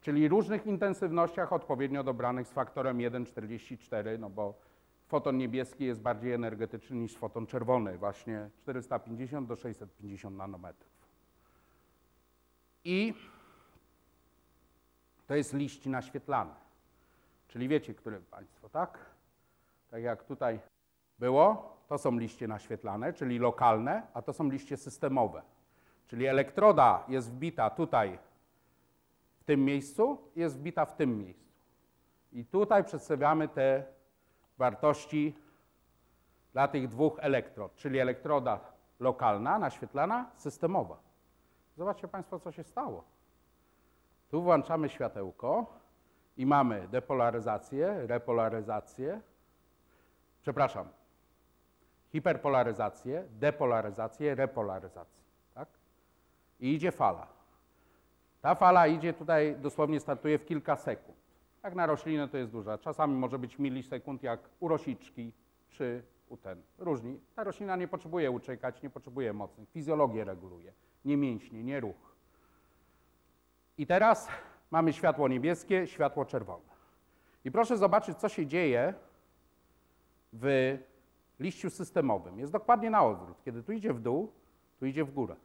Speaker 1: Czyli różnych intensywnościach odpowiednio dobranych z faktorem 1,44, no bo foton niebieski jest bardziej energetyczny niż foton czerwony, właśnie 450 do 650 nanometrów. I to jest liści naświetlane. Czyli wiecie, które Państwo, tak? Tak jak tutaj było, to są liście naświetlane, czyli lokalne, a to są liście systemowe. Czyli elektroda jest wbita tutaj w tym miejscu, jest wbita w tym miejscu. I tutaj przedstawiamy te wartości dla tych dwóch elektrod, czyli elektroda lokalna, naświetlana, systemowa. Zobaczcie Państwo, co się stało. Tu włączamy światełko i mamy depolaryzację, repolaryzację, przepraszam, hiperpolaryzację, depolaryzację, repolaryzację. Tak? I idzie fala. Ta fala idzie tutaj, dosłownie startuje w kilka sekund. Jak na roślinę to jest duża. Czasami może być milisekund, jak u rosiczki czy u ten. Różni. Ta roślina nie potrzebuje uciekać, nie potrzebuje mocnych. Fizjologię reguluje. Nie mięśnie, nie ruch. I teraz mamy światło niebieskie, światło czerwone. I proszę zobaczyć, co się dzieje w liściu systemowym. Jest dokładnie na odwrót. Kiedy tu idzie w dół, tu idzie w górę.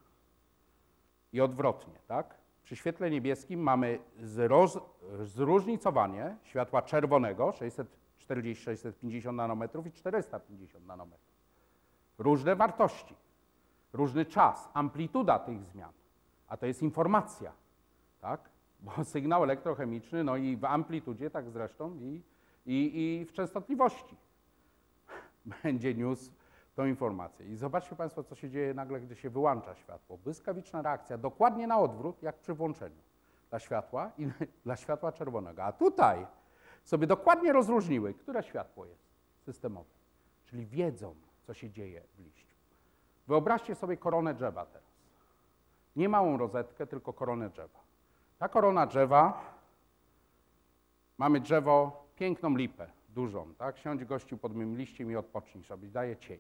Speaker 1: I odwrotnie, tak? Przy świetle niebieskim mamy zroz, zróżnicowanie światła czerwonego 640-650 nanometrów i 450 nanometrów. Różne wartości, różny czas, amplituda tych zmian, a to jest informacja, tak? Bo sygnał elektrochemiczny, no i w amplitudzie, tak zresztą, i, i, i w częstotliwości będzie niósł tą informację. I zobaczcie Państwo, co się dzieje nagle, gdy się wyłącza światło. Błyskawiczna reakcja, dokładnie na odwrót, jak przy włączeniu dla światła i dla światła czerwonego. A tutaj sobie dokładnie rozróżniły, które światło jest systemowe. Czyli wiedzą, co się dzieje w liściu. Wyobraźcie sobie koronę drzewa teraz. Nie małą rozetkę, tylko koronę drzewa. Ta korona drzewa, mamy drzewo, piękną lipę, dużą, tak? Siądź gościu pod mym liściem i odpocznij sobie, daje cień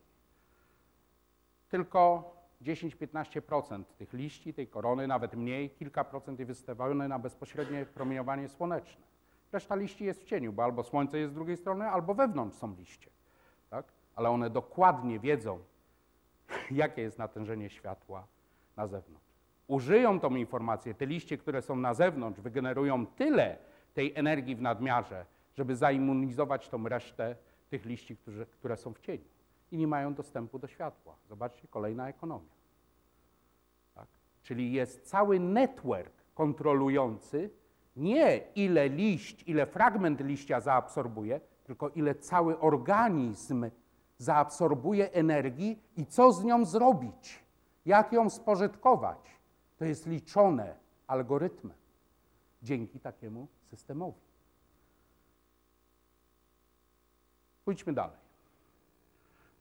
Speaker 1: tylko 10-15% tych liści, tej korony, nawet mniej, kilka procent jest wystawione na bezpośrednie promieniowanie słoneczne. Reszta liści jest w cieniu, bo albo słońce jest z drugiej strony, albo wewnątrz są liście. Tak? Ale one dokładnie wiedzą, jakie jest natężenie światła na zewnątrz. Użyją tą informację, te liście, które są na zewnątrz, wygenerują tyle tej energii w nadmiarze, żeby zaimmunizować tą resztę tych liści, które, które są w cieniu i nie mają dostępu do światła. Zobaczcie, kolejna ekonomia. Tak? Czyli jest cały network kontrolujący nie ile liść, ile fragment liścia zaabsorbuje, tylko ile cały organizm zaabsorbuje energii i co z nią zrobić, jak ją spożytkować. To jest liczone algorytmem dzięki takiemu systemowi. Pójdźmy dalej.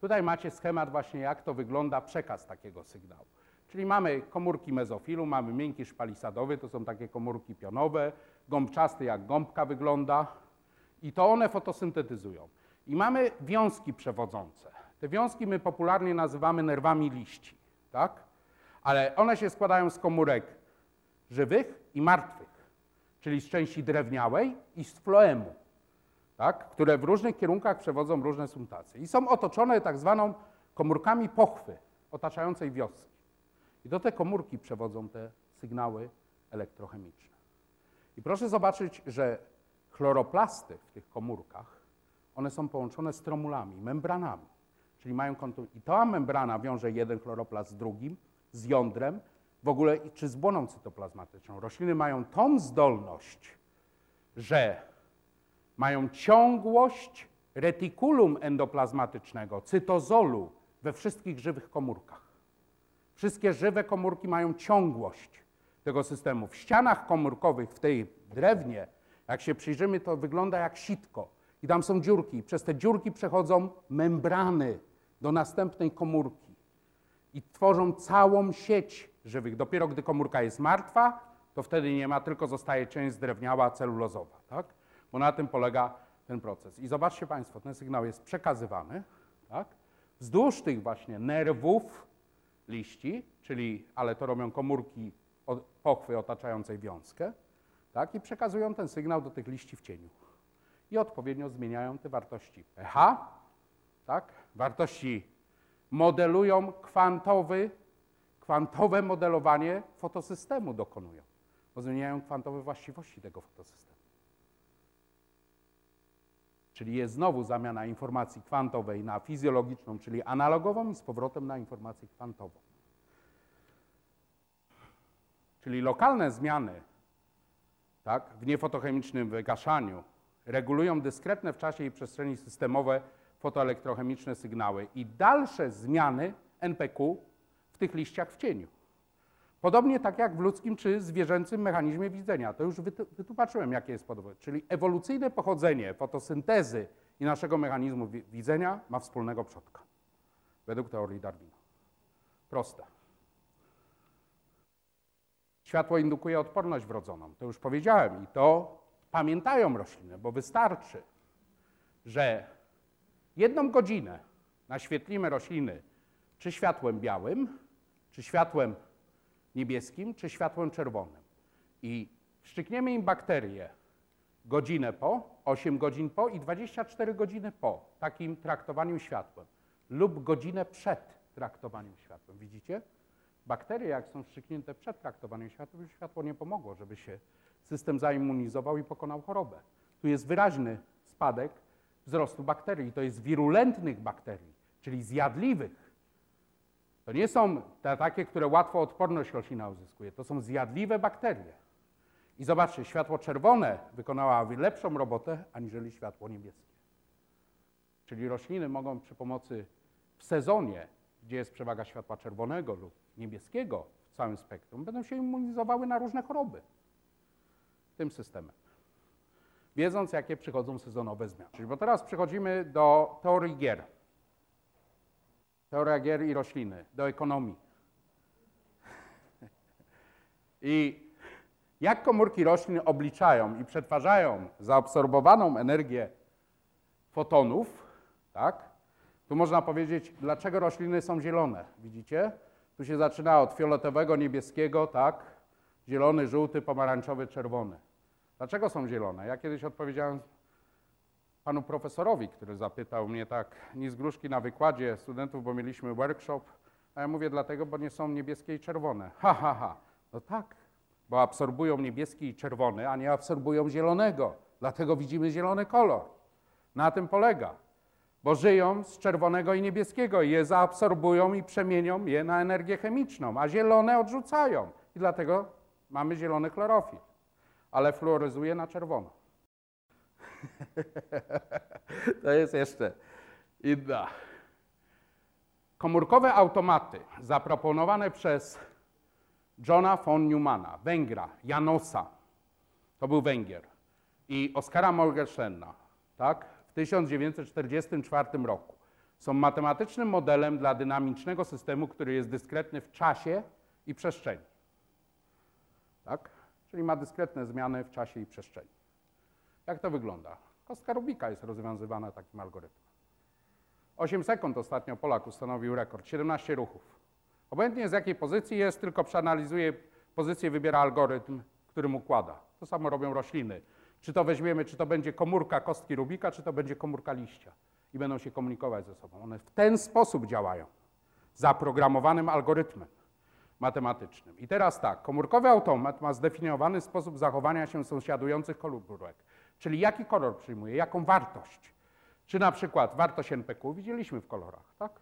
Speaker 1: Tutaj macie schemat właśnie, jak to wygląda przekaz takiego sygnału. Czyli mamy komórki mezofilu, mamy miękki szpalisadowy, to są takie komórki pionowe, gąbczasty jak gąbka wygląda i to one fotosyntetyzują. I mamy wiązki przewodzące. Te wiązki my popularnie nazywamy nerwami liści, tak? Ale one się składają z komórek żywych i martwych, czyli z części drewniałej i z floemu tak, które w różnych kierunkach przewodzą różne substancje i są otoczone tak zwaną komórkami pochwy otaczającej wioski. I do te komórki przewodzą te sygnały elektrochemiczne. I proszę zobaczyć, że chloroplasty w tych komórkach, one są połączone stromulami, membranami, czyli mają kontur... I ta membrana wiąże jeden chloroplast z drugim, z jądrem, w ogóle czy z błoną cytoplazmatyczną. Rośliny mają tą zdolność, że mają ciągłość retikulum endoplazmatycznego, cytozolu we wszystkich żywych komórkach. Wszystkie żywe komórki mają ciągłość tego systemu. W ścianach komórkowych, w tej drewnie, Jak się przyjrzymy, to wygląda jak sitko. I tam są dziurki. Przez te dziurki przechodzą membrany do następnej komórki. I tworzą całą sieć żywych. Dopiero gdy komórka jest martwa, to wtedy nie ma, tylko zostaje część zdrewniała, celulozowa. Tak? Bo na tym polega ten proces. I zobaczcie Państwo, ten sygnał jest przekazywany tak? wzdłuż tych właśnie nerwów liści, czyli, ale to robią komórki pochwy otaczającej wiązkę, tak? i przekazują ten sygnał do tych liści w cieniu. I odpowiednio zmieniają te wartości pH, tak? wartości modelują kwantowy, kwantowe modelowanie fotosystemu dokonują, bo zmieniają kwantowe właściwości tego fotosystemu. Czyli jest znowu zamiana informacji kwantowej na fizjologiczną, czyli analogową i z powrotem na informację kwantową. Czyli lokalne zmiany tak, w niefotochemicznym wygaszaniu regulują dyskretne w czasie i przestrzeni systemowe fotoelektrochemiczne sygnały i dalsze zmiany NPQ w tych liściach w cieniu. Podobnie tak jak w ludzkim czy zwierzęcym mechanizmie widzenia. To już wytłumaczyłem, jakie jest podobne. Czyli ewolucyjne pochodzenie fotosyntezy i naszego mechanizmu widzenia ma wspólnego przodka. Według teorii Darwina. Proste. Światło indukuje odporność wrodzoną. To już powiedziałem i to pamiętają rośliny, bo wystarczy, że jedną godzinę naświetlimy rośliny czy światłem białym, czy światłem niebieskim, czy światłem czerwonym. I wszczykniemy im bakterie godzinę po, 8 godzin po i 24 godziny po takim traktowaniu światłem lub godzinę przed traktowaniem światłem. Widzicie? Bakterie, jak są wstrzyknięte przed traktowaniem światłem, światło nie pomogło, żeby się system zaimmunizował i pokonał chorobę. Tu jest wyraźny spadek wzrostu bakterii. To jest wirulentnych bakterii, czyli zjadliwych. To nie są te takie, które łatwo odporność roślina uzyskuje. To są zjadliwe bakterie. I zobaczcie, światło czerwone wykonało lepszą robotę aniżeli światło niebieskie. Czyli rośliny mogą przy pomocy w sezonie, gdzie jest przewaga światła czerwonego lub niebieskiego w całym spektrum, będą się immunizowały na różne choroby tym systemem. Wiedząc, jakie przychodzą sezonowe zmiany. Czyli bo teraz przechodzimy do teorii gier. Teoria gier i rośliny, do ekonomii. I jak komórki roślin obliczają i przetwarzają zaabsorbowaną energię fotonów, tak? Tu można powiedzieć, dlaczego rośliny są zielone. Widzicie? Tu się zaczyna od fioletowego, niebieskiego, tak? Zielony, żółty, pomarańczowy, czerwony. Dlaczego są zielone? Ja kiedyś odpowiedziałem panu profesorowi, który zapytał mnie tak, nie z gruszki na wykładzie studentów, bo mieliśmy workshop, a ja mówię dlatego, bo nie są niebieskie i czerwone. Ha, ha, ha. No tak, bo absorbują niebieski i czerwony, a nie absorbują zielonego. Dlatego widzimy zielony kolor. Na tym polega. Bo żyją z czerwonego i niebieskiego i je zaabsorbują i przemienią je na energię chemiczną, a zielone odrzucają. I dlatego mamy zielony chlorofil. Ale fluoryzuje na czerwono. to jest jeszcze inna. Komórkowe automaty zaproponowane przez Johna von Neumana, Węgra, Janosa, to był Węgier, i Oskara Morgensterna, tak, w 1944 roku. Są matematycznym modelem dla dynamicznego systemu, który jest dyskretny w czasie i przestrzeni. Tak? Czyli ma dyskretne zmiany w czasie i przestrzeni. Jak to wygląda? Kostka Rubika jest rozwiązywana takim algorytmem. 8 sekund ostatnio Polak ustanowił rekord, 17 ruchów. Obojętnie z jakiej pozycji jest, tylko przeanalizuje pozycję, wybiera algorytm, który mu układa. To samo robią rośliny. Czy to weźmiemy, czy to będzie komórka kostki Rubika, czy to będzie komórka liścia. I będą się komunikować ze sobą. One w ten sposób działają. Zaprogramowanym algorytmem matematycznym. I teraz tak, komórkowy automat ma zdefiniowany sposób zachowania się sąsiadujących komórek. Czyli jaki kolor przyjmuje, jaką wartość. Czy na przykład wartość NPQ widzieliśmy w kolorach, tak?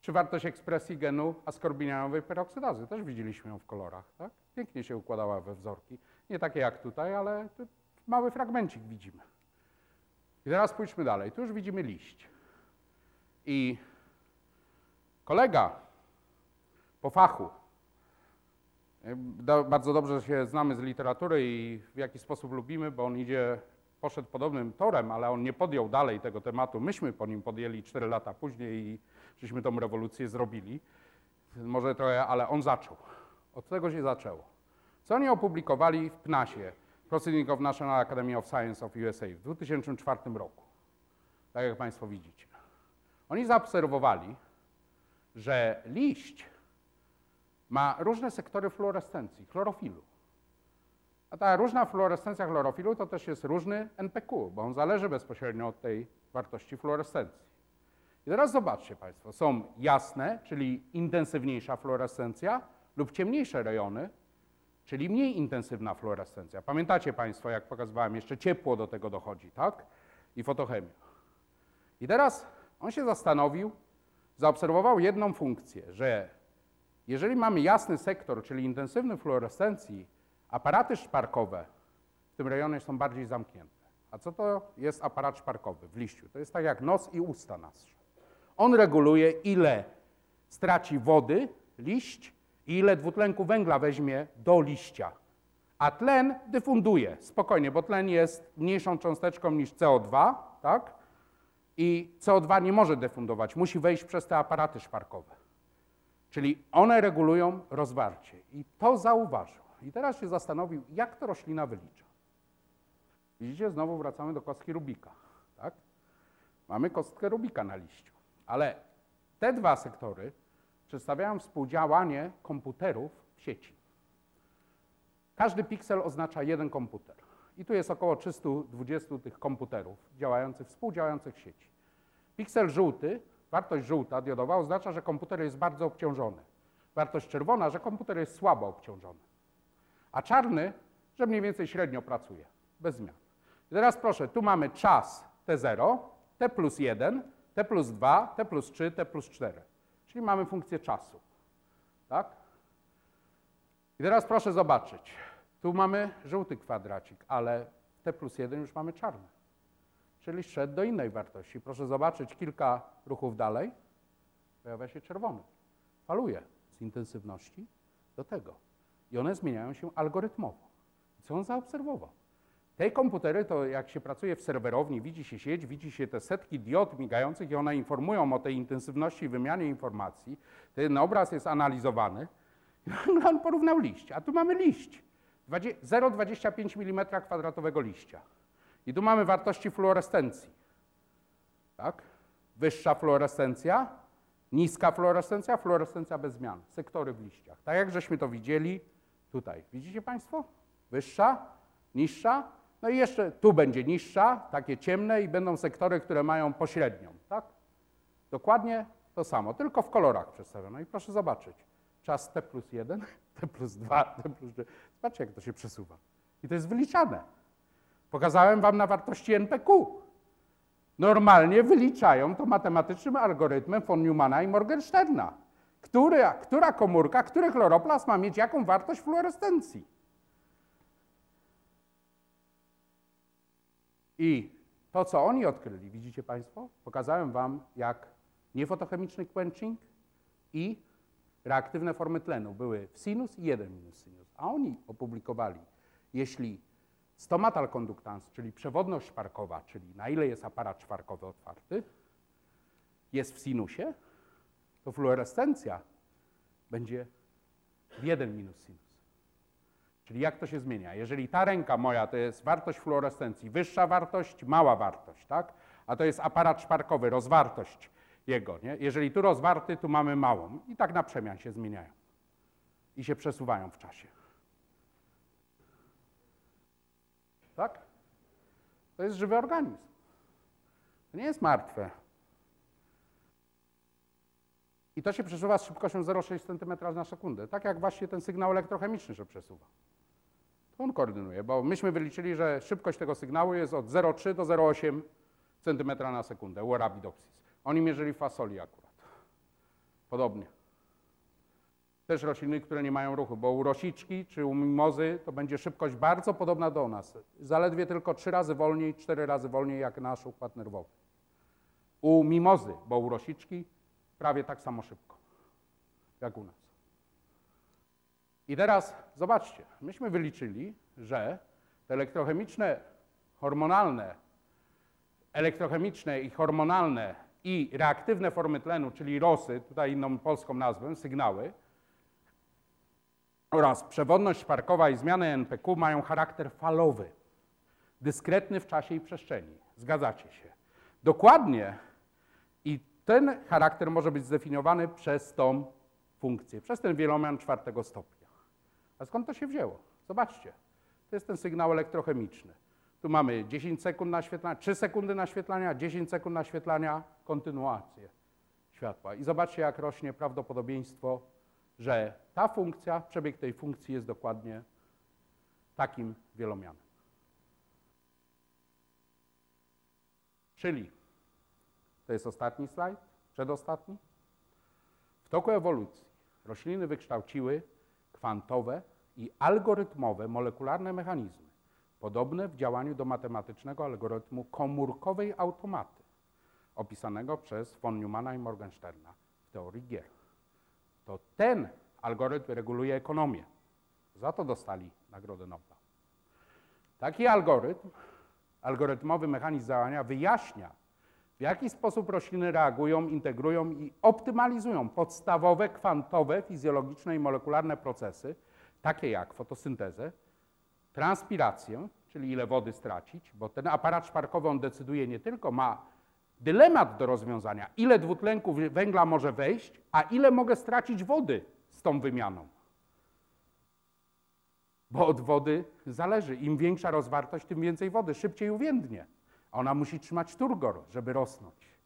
Speaker 1: Czy wartość ekspresji genu askorbinianowej peroksydazy też widzieliśmy ją w kolorach, tak? Pięknie się układała we wzorki. Nie takie jak tutaj, ale mały fragmencik widzimy. I teraz pójdźmy dalej. Tu już widzimy liść. I kolega po fachu bardzo dobrze się znamy z literatury i w jaki sposób lubimy, bo on idzie, poszedł podobnym torem, ale on nie podjął dalej tego tematu. Myśmy po nim podjęli 4 lata później i żeśmy tą rewolucję zrobili. Może trochę, ale on zaczął. Od tego się zaczęło. Co oni opublikowali w PNAS-ie, Proceeding of National Academy of Science of USA w 2004 roku. Tak jak Państwo widzicie. Oni zaobserwowali, że liść ma różne sektory fluorescencji, chlorofilu. A ta różna fluorescencja chlorofilu to też jest różny NPQ, bo on zależy bezpośrednio od tej wartości fluorescencji. I teraz zobaczcie Państwo, są jasne, czyli intensywniejsza fluorescencja lub ciemniejsze rejony, czyli mniej intensywna fluorescencja. Pamiętacie Państwo, jak pokazywałem, jeszcze ciepło do tego dochodzi, tak? I fotochemia. I teraz on się zastanowił, zaobserwował jedną funkcję, że jeżeli mamy jasny sektor, czyli intensywny fluorescencji, aparaty szparkowe w tym rejonie są bardziej zamknięte. A co to jest aparat szparkowy w liściu? To jest tak jak nos i usta nasze. On reguluje, ile straci wody liść i ile dwutlenku węgla weźmie do liścia. A tlen dyfunduje, spokojnie, bo tlen jest mniejszą cząsteczką niż CO2, tak? I CO2 nie może defundować, musi wejść przez te aparaty szparkowe. Czyli one regulują rozwarcie. I to zauważył. I teraz się zastanowił, jak to roślina wylicza. Widzicie, znowu wracamy do kostki Rubika. Tak? Mamy kostkę Rubika na liściu. Ale te dwa sektory przedstawiają współdziałanie komputerów w sieci. Każdy piksel oznacza jeden komputer. I tu jest około 320 tych komputerów działających, współdziałających w sieci. Piksel żółty, wartość żółta diodowa oznacza, że komputer jest bardzo obciążony. Wartość czerwona, że komputer jest słabo obciążony. A czarny, że mniej więcej średnio pracuje, bez zmian. I teraz proszę, tu mamy czas T0, T plus 1, T plus 2, T plus 3, T plus 4. Czyli mamy funkcję czasu. Tak? I teraz proszę zobaczyć. Tu mamy żółty kwadracik, ale T plus 1 już mamy czarny. Czyli szedł do innej wartości. Proszę zobaczyć kilka ruchów dalej. Pojawia się czerwony. Faluje z intensywności do tego. I one zmieniają się algorytmowo. Co on zaobserwował? Te komputery, to jak się pracuje w serwerowni, widzi się sieć, widzi się te setki diod migających i one informują o tej intensywności wymianie informacji. Ten obraz jest analizowany. I on porównał liść. A tu mamy liść. 0,25 mm kwadratowego liścia. I tu mamy wartości fluorescencji. Tak? Wyższa fluorescencja, niska fluorescencja, fluorescencja bez zmian. Sektory w liściach. Tak jak żeśmy to widzieli tutaj. Widzicie Państwo? Wyższa, niższa, no i jeszcze tu będzie niższa, takie ciemne i będą sektory, które mają pośrednią, tak? Dokładnie to samo, tylko w kolorach przedstawiono. I proszę zobaczyć, czas T plus 1, T plus 2, T plus 3. Zobaczcie, jak to się przesuwa. I to jest wyliczane. Pokazałem wam na wartości NPQ. Normalnie wyliczają to matematycznym algorytmem von Neumana i Morgensterna. Która, która komórka, który chloroplast ma mieć jaką wartość fluorescencji. I to, co oni odkryli, widzicie Państwo? Pokazałem Wam, jak niefotochemiczny quenching i reaktywne formy tlenu były w sinus i 1 minus sinus. A oni opublikowali, jeśli stomatal conductance, czyli przewodność szparkowa, czyli na ile jest aparat szparkowy otwarty, jest w sinusie, to fluorescencja będzie w 1 minus sinus. Czyli jak to się zmienia? Jeżeli ta ręka moja to jest wartość fluorescencji, wyższa wartość, mała wartość, tak? A to jest aparat szparkowy, rozwartość jego, nie? Jeżeli tu rozwarty, tu mamy małą. I tak na przemian się zmieniają. I się przesuwają w czasie. Tak? To jest żywy organizm. To nie jest martwe. I to się przesuwa z szybkością 0,6 cm na sekundę. Tak jak właśnie ten sygnał elektrochemiczny się przesuwa. On koordynuje, bo myśmy wyliczyli, że szybkość tego sygnału jest od 0,3 do 0,8 cm na sekundę u Arabidopsis. Oni mierzyli fasoli akurat. Podobnie. Też rośliny, które nie mają ruchu, bo u rosiczki czy u mimozy to będzie szybkość bardzo podobna do nas. Zaledwie tylko trzy razy wolniej, cztery razy wolniej jak nasz układ nerwowy. U mimozy, bo u rosiczki prawie tak samo szybko jak u nas. I teraz zobaczcie, myśmy wyliczyli, że te elektrochemiczne, hormonalne, elektrochemiczne i hormonalne i reaktywne formy tlenu, czyli ROSy, tutaj inną polską nazwę, sygnały, oraz przewodność szparkowa i zmiany NPQ mają charakter falowy, dyskretny w czasie i przestrzeni. Zgadzacie się. Dokładnie i ten charakter może być zdefiniowany przez tą funkcję, przez ten wielomian czwartego stopnia. A skąd to się wzięło? Zobaczcie, to jest ten sygnał elektrochemiczny. Tu mamy 10 sekund naświetlania, 3 sekundy naświetlania, 10 sekund naświetlania, kontynuację światła. I zobaczcie, jak rośnie prawdopodobieństwo, że ta funkcja, przebieg tej funkcji jest dokładnie takim wielomianem. Czyli, to jest ostatni slajd, przedostatni. W toku ewolucji rośliny wykształciły kwantowe i algorytmowe molekularne mechanizmy, podobne w działaniu do matematycznego algorytmu komórkowej automaty, opisanego przez von Neumana i Morgensterna w teorii gier. To ten algorytm reguluje ekonomię. Za to dostali Nagrodę Nobla. Taki algorytm, algorytmowy mechanizm działania wyjaśnia, w jaki sposób rośliny reagują, integrują i optymalizują podstawowe, kwantowe, fizjologiczne i molekularne procesy, takie jak fotosyntezę, transpirację, czyli ile wody stracić, bo ten aparat szparkowy on decyduje nie tylko, ma dylemat do rozwiązania, ile dwutlenku węgla może wejść, a ile mogę stracić wody z tą wymianą. Bo od wody zależy. Im większa rozwartość, tym więcej wody, szybciej uwiędnie. Ona musi trzymać turgor, żeby rosnąć.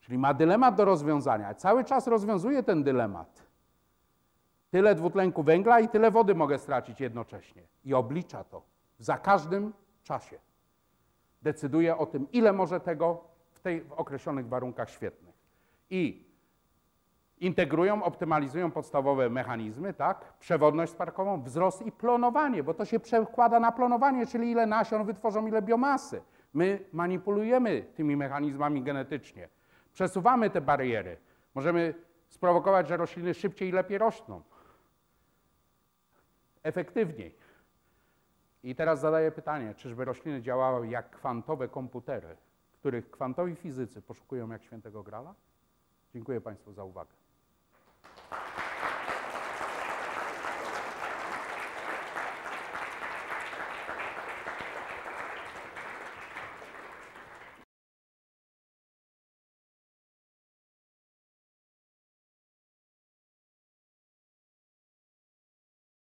Speaker 1: Czyli ma dylemat do rozwiązania. Cały czas rozwiązuje ten dylemat. Tyle dwutlenku węgla i tyle wody mogę stracić jednocześnie. I oblicza to za każdym czasie. Decyduje o tym, ile może tego tej, w określonych warunkach świetnych. I integrują, optymalizują podstawowe mechanizmy, tak? Przewodność sparkową, wzrost i plonowanie, bo to się przekłada na plonowanie, czyli ile nasion wytworzą, ile biomasy. My manipulujemy tymi mechanizmami genetycznie. Przesuwamy te bariery. Możemy sprowokować, że rośliny szybciej i lepiej rosną. Efektywniej. I teraz zadaję pytanie, czyżby rośliny działały jak kwantowe komputery, których kwantowi fizycy poszukują jak świętego grala? Dziękuję Państwu za uwagę.